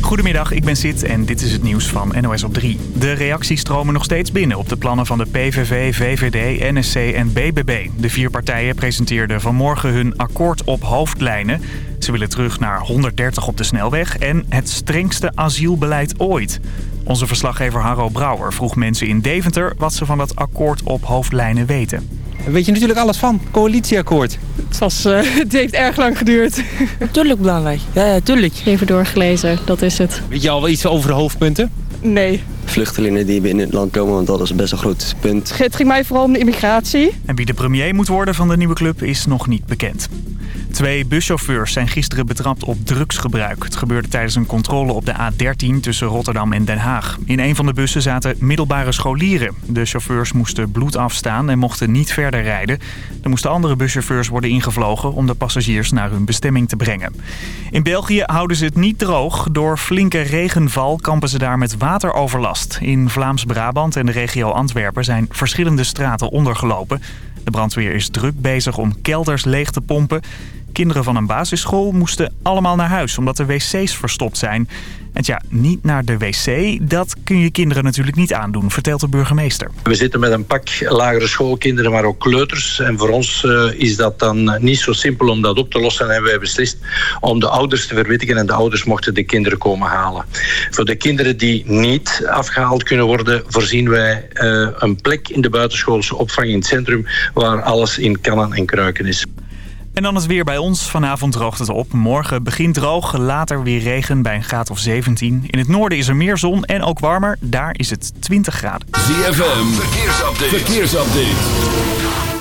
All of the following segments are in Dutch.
Goedemiddag, ik ben Sid en dit is het nieuws van NOS op 3. De reacties stromen nog steeds binnen op de plannen van de PVV, VVD, NSC en BBB. De vier partijen presenteerden vanmorgen hun akkoord op hoofdlijnen. Ze willen terug naar 130 op de snelweg en het strengste asielbeleid ooit. Onze verslaggever Harro Brouwer vroeg mensen in Deventer wat ze van dat akkoord op hoofdlijnen weten. Daar weet je natuurlijk alles van, coalitieakkoord. Het, was, uh, het heeft erg lang geduurd. Natuurlijk belangrijk, ja, ja tuurlijk. Even doorgelezen, dat is het. Weet je al iets over de hoofdpunten? Nee. Vluchtelingen die binnen het land komen, want dat is best een groot punt. Het ging mij vooral om de immigratie. En wie de premier moet worden van de nieuwe club is nog niet bekend. Twee buschauffeurs zijn gisteren betrapt op drugsgebruik. Het gebeurde tijdens een controle op de A13 tussen Rotterdam en Den Haag. In een van de bussen zaten middelbare scholieren. De chauffeurs moesten bloed afstaan en mochten niet verder rijden. Er moesten andere buschauffeurs worden ingevlogen om de passagiers naar hun bestemming te brengen. In België houden ze het niet droog. Door flinke regenval kampen ze daar met wateroverlast. In Vlaams-Brabant en de regio Antwerpen zijn verschillende straten ondergelopen. De brandweer is druk bezig om kelders leeg te pompen. Kinderen van een basisschool moesten allemaal naar huis omdat de wc's verstopt zijn. En ja, niet naar de wc, dat kun je kinderen natuurlijk niet aandoen, vertelt de burgemeester. We zitten met een pak lagere schoolkinderen, maar ook kleuters. En voor ons uh, is dat dan niet zo simpel om dat op te lossen. En hebben wij beslist om de ouders te verwittigen. En de ouders mochten de kinderen komen halen. Voor de kinderen die niet afgehaald kunnen worden, voorzien wij uh, een plek in de buitenschoolse opvang in het centrum waar alles in kannen en kruiken is. En dan het weer bij ons. Vanavond droogt het op. Morgen begint droog, later weer regen bij een graad of 17. In het noorden is er meer zon en ook warmer. Daar is het 20 graden. ZFM, verkeersupdate. verkeersupdate.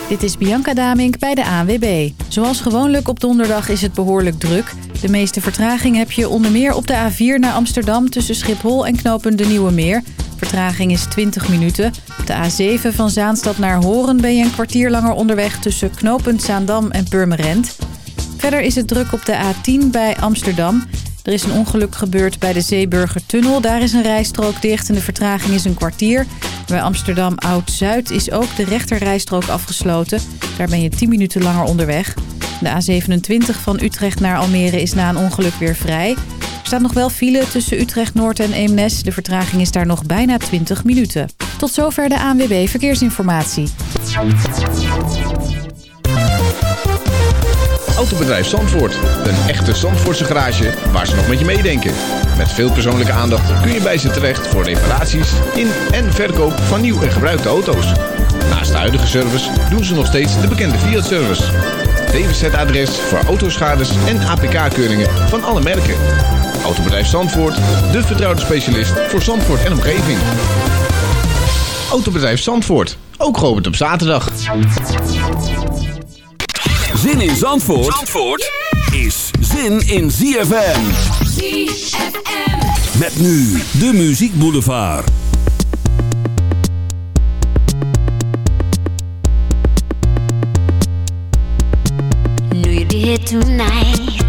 Dit is Bianca Damink bij de ANWB. Zoals gewoonlijk op donderdag is het behoorlijk druk. De meeste vertraging heb je onder meer op de A4 naar Amsterdam... tussen Schiphol en knopen de Nieuwe Meer. Vertraging is 20 minuten. Op de A7 van Zaanstad naar Horen ben je een kwartier langer onderweg... tussen knooppunt Zaandam en Purmerend. Verder is het druk op de A10 bij Amsterdam... Er is een ongeluk gebeurd bij de Zeeburgertunnel. Daar is een rijstrook dicht en de vertraging is een kwartier. Bij Amsterdam Oud-Zuid is ook de rechterrijstrook afgesloten. Daar ben je 10 minuten langer onderweg. De A27 van Utrecht naar Almere is na een ongeluk weer vrij. Er staat nog wel file tussen Utrecht Noord en Eemnes. De vertraging is daar nog bijna 20 minuten. Tot zover de ANWB Verkeersinformatie. Autobedrijf Zandvoort. Een echte Zandvoortse garage waar ze nog met je meedenken. Met veel persoonlijke aandacht kun je bij ze terecht voor reparaties in en verkoop van nieuw en gebruikte auto's. Naast de huidige service doen ze nog steeds de bekende Fiat-service. DWZ-adres voor autoschades en APK-keuringen van alle merken. Autobedrijf Zandvoort, de vertrouwde specialist voor Zandvoort en omgeving. Autobedrijf Zandvoort, ook geopend op zaterdag. Zin in Zandvoort, Zandvoort is zin in ZFM. ZFM. Met nu de Muziek Boulevard. Knew you'd be here tonight.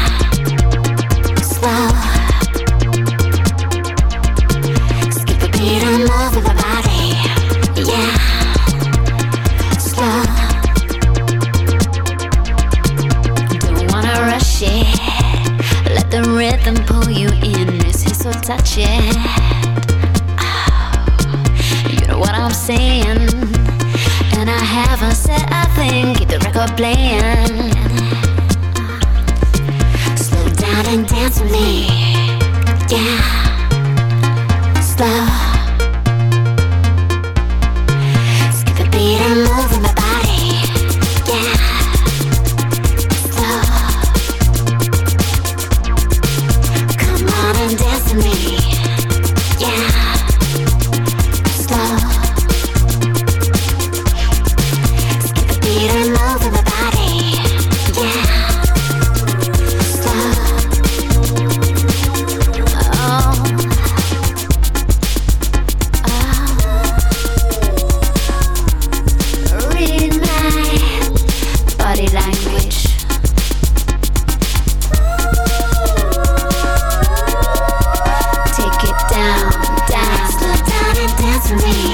to me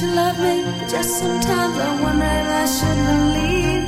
you love me, but just sometimes I wonder if I should believe.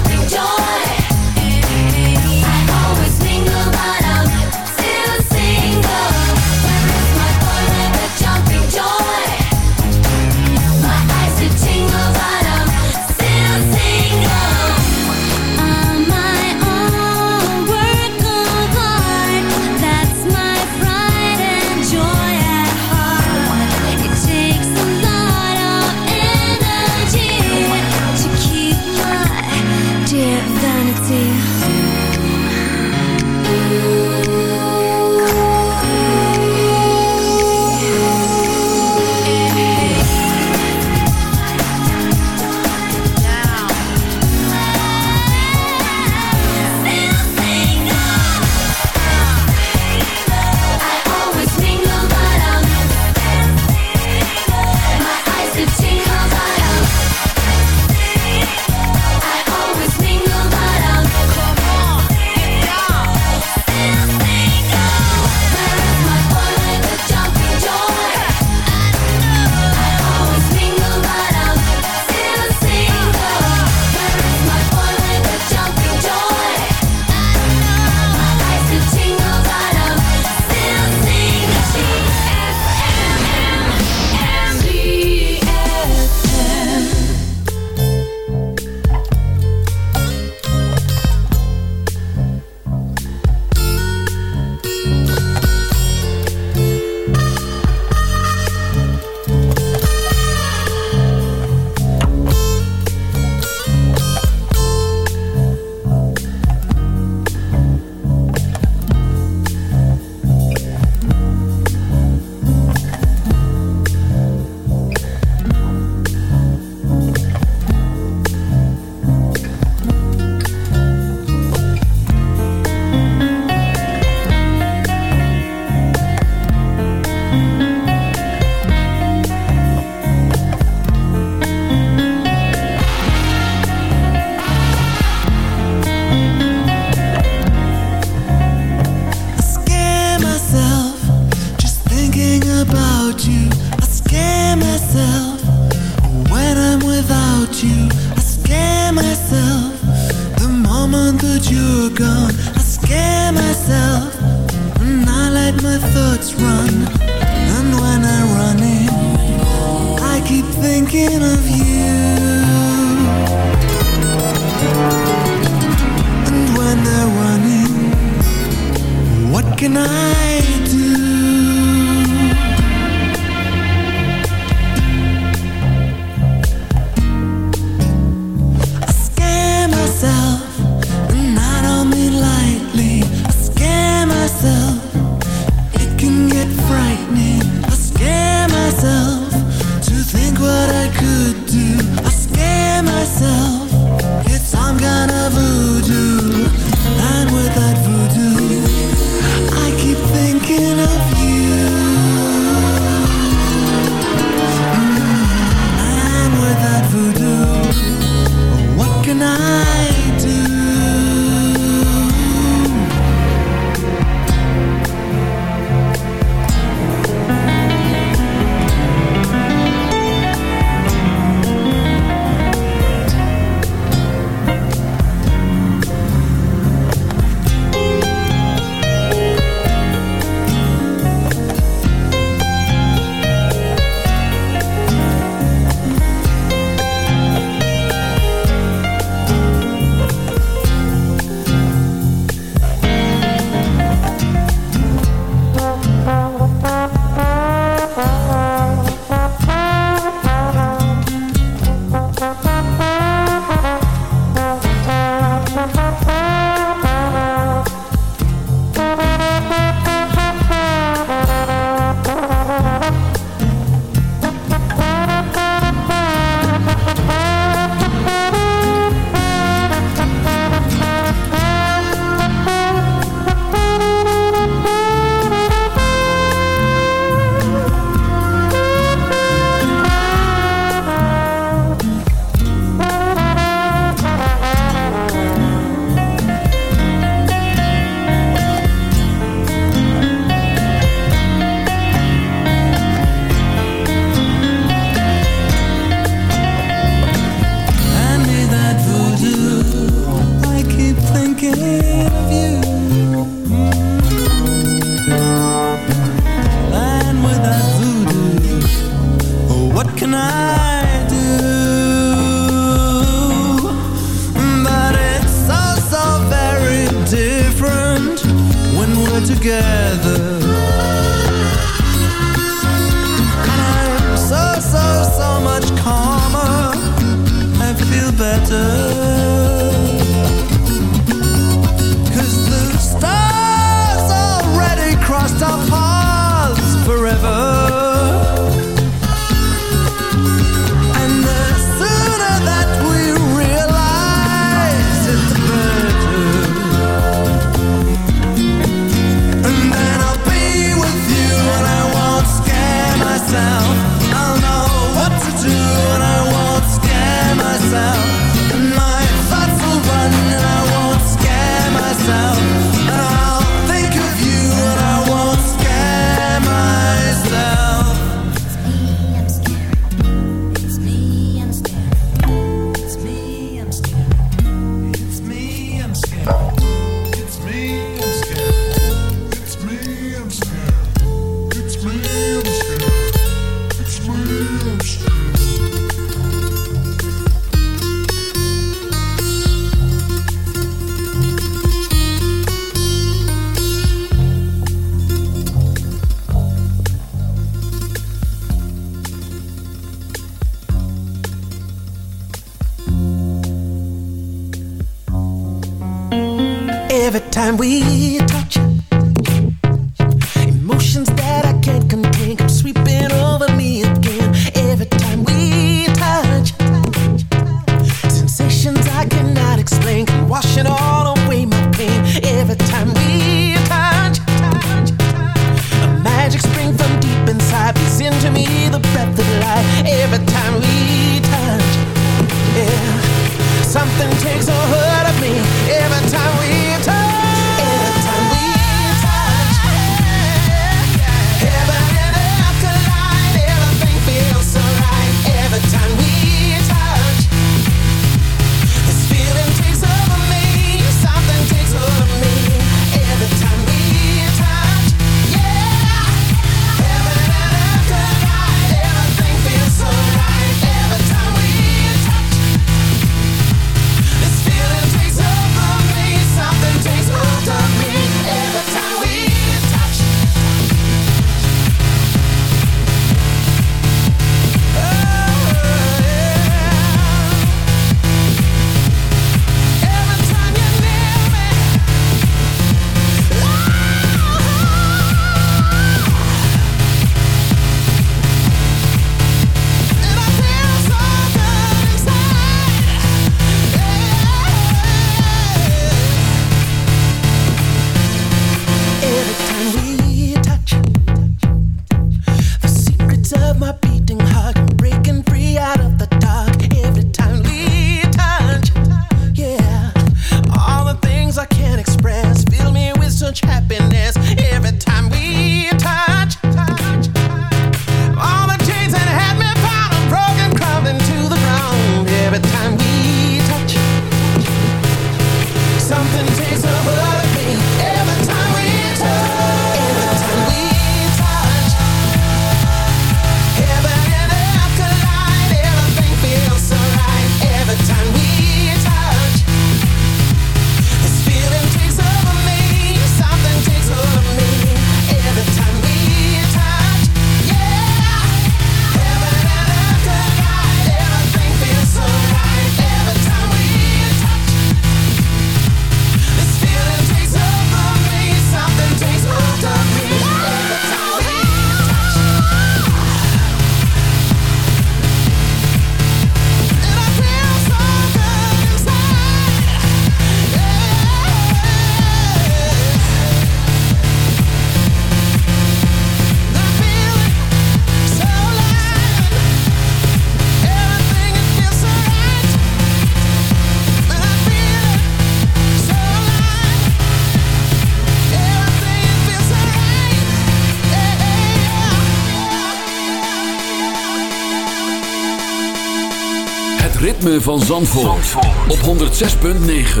Van Zandvoort, op 106.9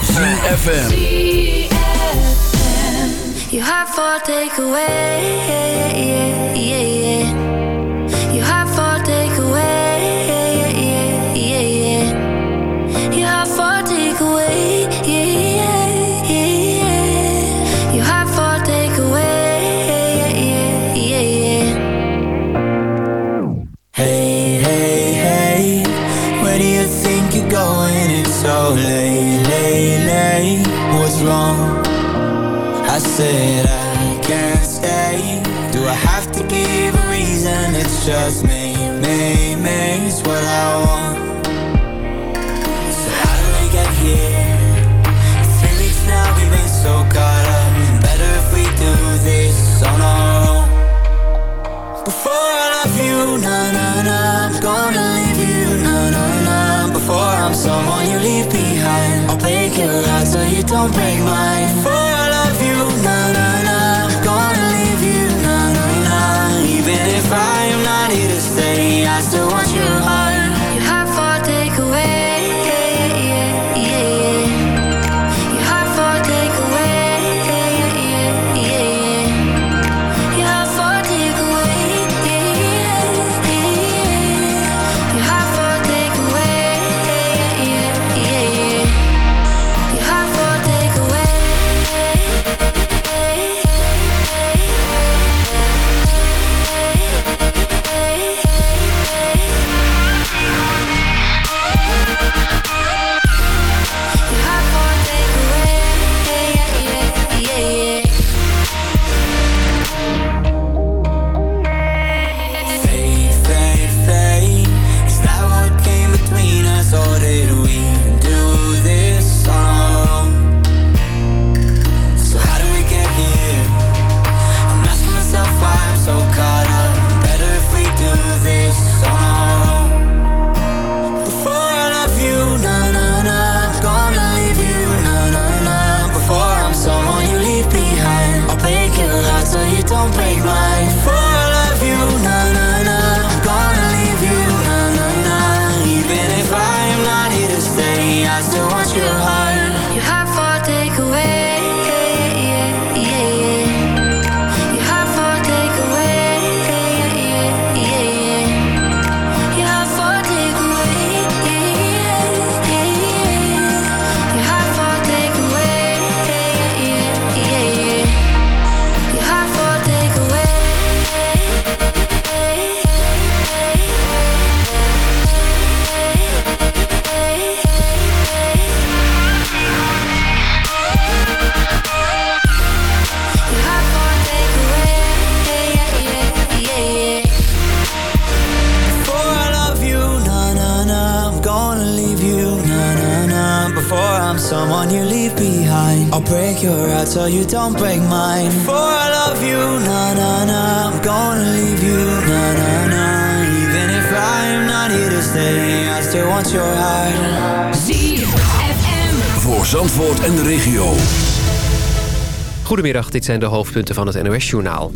CFFM You have for takeaway. Yeah, yeah, yeah. Behind, I'll break your heart so you don't break mine. Before I'm someone you leave behind, I'll break your heart so you don't break mine. Before I love you, na na na, I'm gonna leave you, na na na. Even if I am not here to stay, I still want your heart. Voor Zandvoort en de regio. Goedemiddag, dit zijn de hoofdpunten van het NOS-journaal.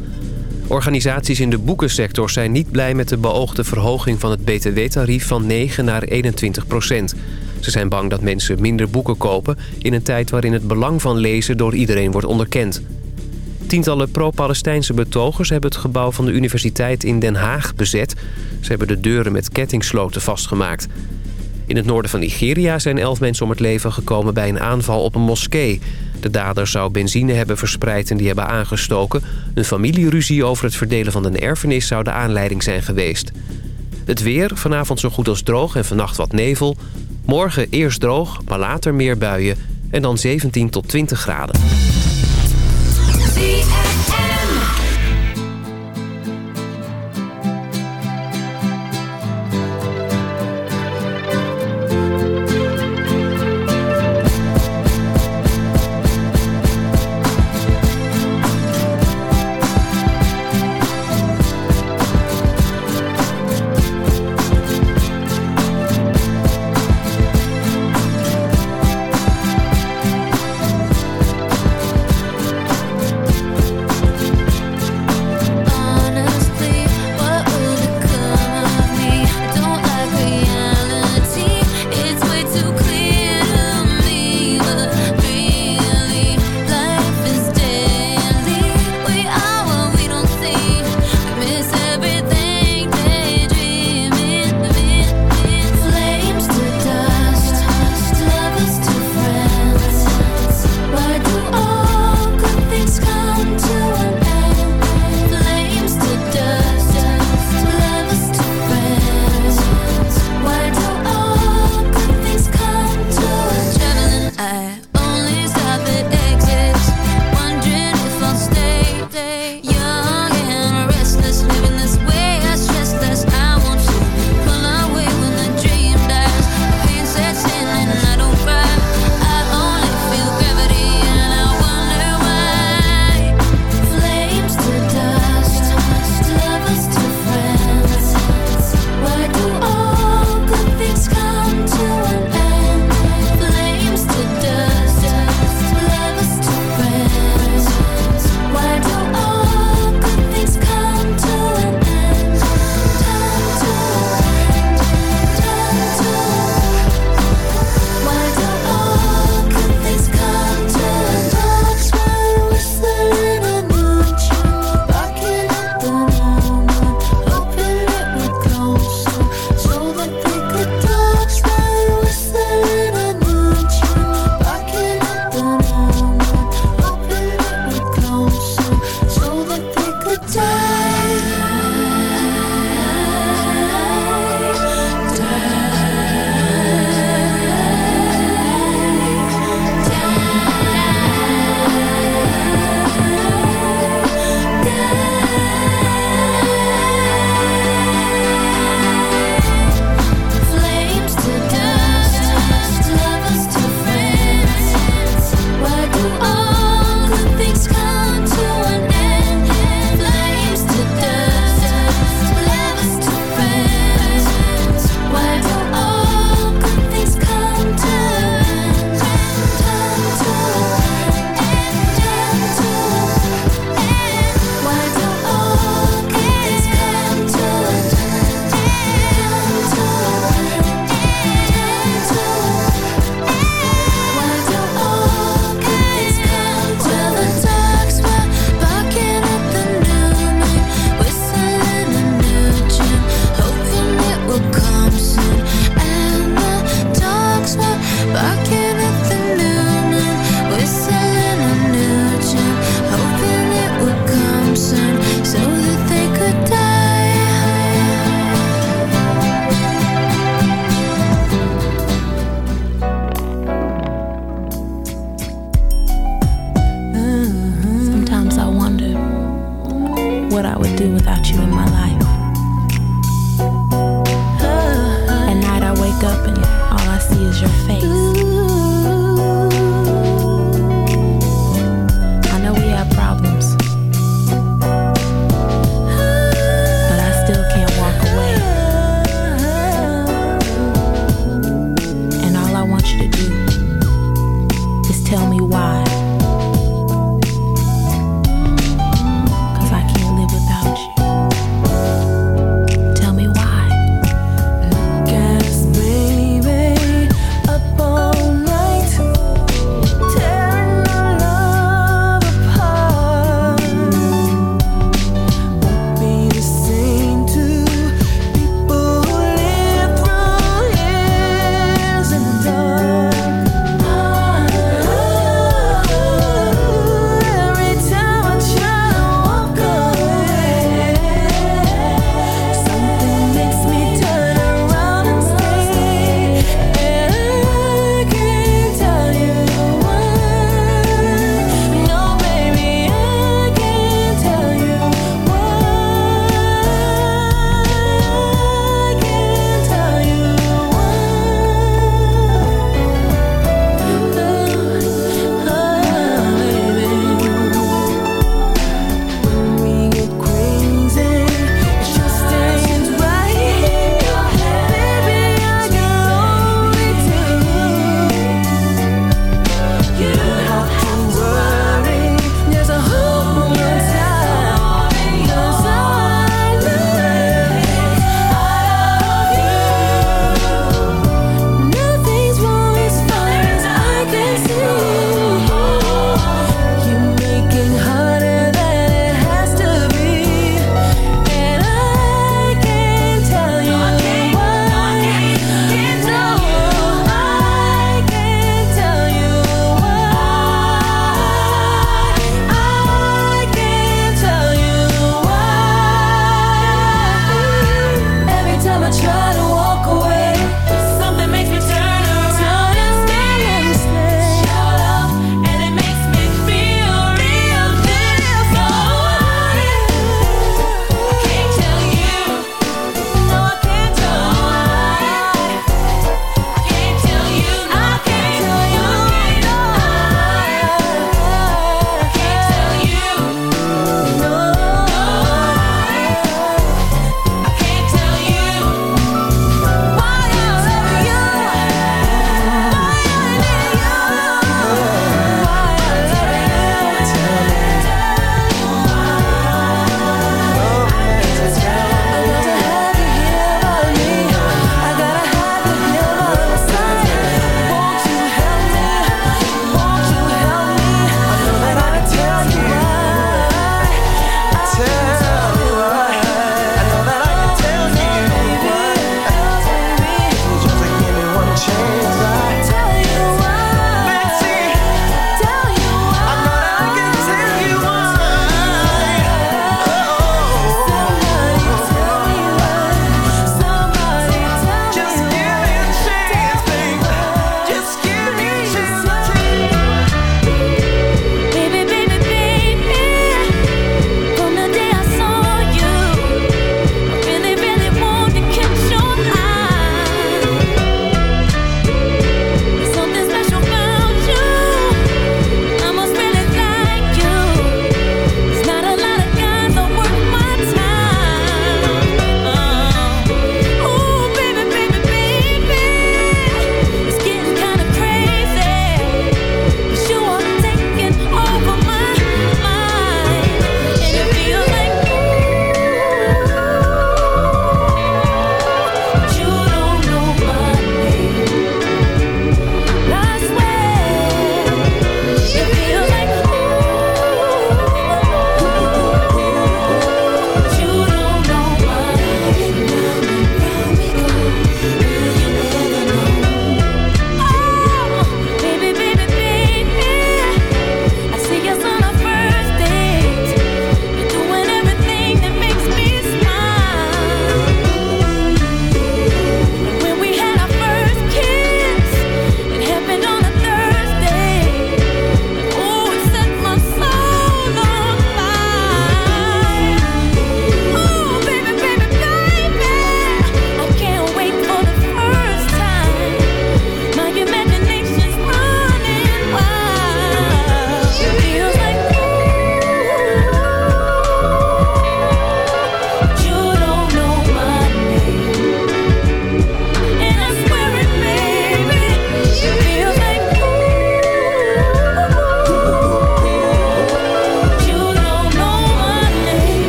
Organisaties in de boekensector zijn niet blij met de beoogde verhoging van het btw-tarief van 9 naar 21 procent. Ze zijn bang dat mensen minder boeken kopen in een tijd waarin het belang van lezen door iedereen wordt onderkend. Tientallen pro-Palestijnse betogers hebben het gebouw van de universiteit in Den Haag bezet. Ze hebben de deuren met kettingsloten vastgemaakt. In het noorden van Nigeria zijn elf mensen om het leven gekomen bij een aanval op een moskee. De dader zou benzine hebben verspreid en die hebben aangestoken. Een familieruzie over het verdelen van een erfenis zou de aanleiding zijn geweest. Het weer, vanavond zo goed als droog en vannacht wat nevel. Morgen eerst droog, maar later meer buien en dan 17 tot 20 graden.